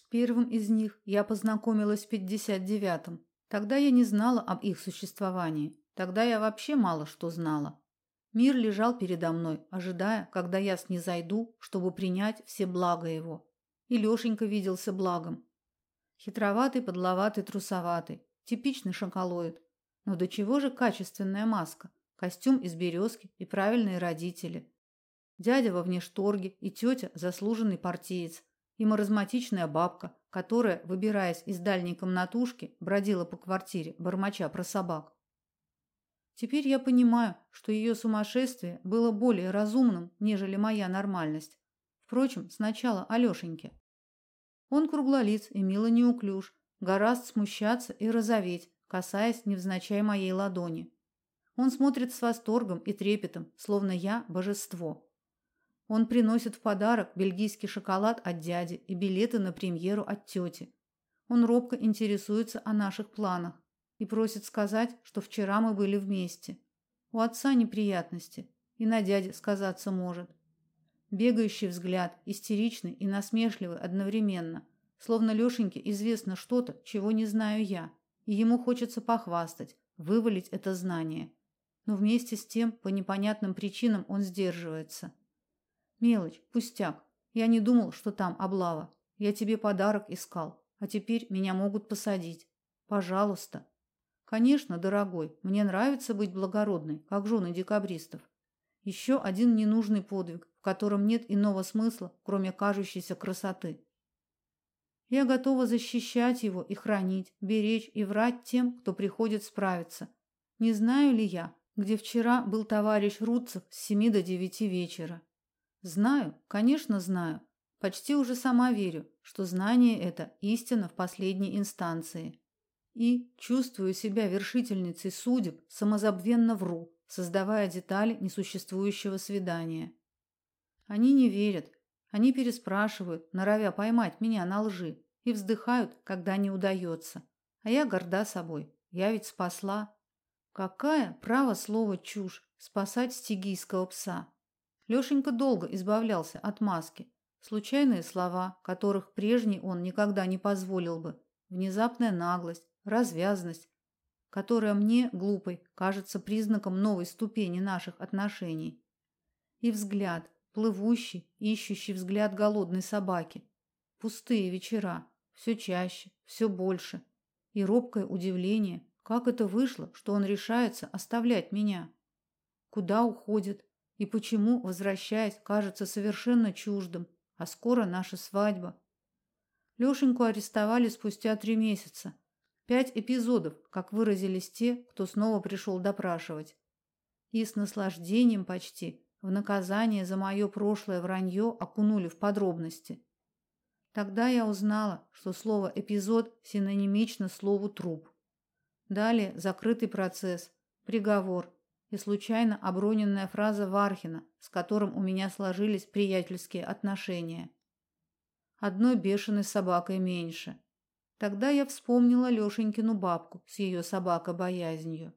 С первым из них я познакомилась в 59-м. Тогда я не знала об их существовании. Тогда я вообще мало что знала. Мир лежал передо мной, ожидая, когда я снизойду, чтобы принять все блага его. И Лёшенька виделся благом. Хитроватый, подловатый, трусоватый, типичный шоколоид. Но до чего же качественная маска, костюм из березки и правильные родители. Дядя во внешторге и тетя заслуженный партиец, и маразматичная бабка, которая, выбираясь из дальней комнатушки, бродила по квартире, бормоча про собак. Теперь я понимаю, что ее сумасшествие было более разумным, нежели моя нормальность. Впрочем, сначала Алёшеньке. Он круглолиц и мило неуклюж, гораст смущаться и розоветь, касаясь невзначай моей ладони. Он смотрит с восторгом и трепетом, словно я божество. Он приносит в подарок бельгийский шоколад от дяди и билеты на премьеру от тети. Он робко интересуется о наших планах и просит сказать, что вчера мы были вместе. У отца неприятности, и на дяде сказаться может. Бегающий взгляд, истеричный и насмешливый одновременно, словно Лёшеньке известно что-то, чего не знаю я, и ему хочется похвастать, вывалить это знание. Но вместе с тем, по непонятным причинам он сдерживается. Мелочь, пустяк. Я не думал, что там облава. Я тебе подарок искал, а теперь меня могут посадить. Пожалуйста. Конечно, дорогой, мне нравится быть благородной, как жены декабристов. Еще один ненужный подвиг, в котором нет иного смысла, кроме кажущейся красоты. Я готова защищать его и хранить, беречь и врать тем, кто приходит справиться. Не знаю ли я, где вчера был товарищ Руцев с семи до девяти вечера? Знаю, конечно, знаю. Почти уже сама верю, что знание это истина в последней инстанции. И чувствую себя вершительницей судеб, самозабвенно вру, создавая детали несуществующего свидания. Они не верят, они переспрашивают, норовя поймать меня на лжи, и вздыхают, когда не удается. А я горда собой. Я ведь спасла. Какая, право слово, чушь спасать стигийского пса. Лёшенька долго избавлялся от маски. Случайные слова, которых прежний он никогда не позволил бы, внезапная наглость, развязность, которая мне, глупой, кажется признаком новой ступени наших отношений. И взгляд, плывущий, ищущий взгляд голодной собаки. Пустые вечера, все чаще, все больше. И робкое удивление, как это вышло, что он решается оставлять меня. Куда уходит, и почему, возвращаясь, кажется совершенно чуждым, а скоро наша свадьба. Лёшеньку арестовали спустя три месяца. Пять эпизодов, как выразились те, кто снова пришел допрашивать. И с наслаждением почти в наказание за мое прошлое вранье окунули в подробности. Тогда я узнала, что слово эпизод синонимично слову труп. Далее закрытый процесс, приговор и случайно оброненная фраза Вархина, с которым у меня сложились приятельские отношения. Одной бешеной собакой меньше. Тогда я вспомнила Лёшенькину бабку с ее собакой-боязнью.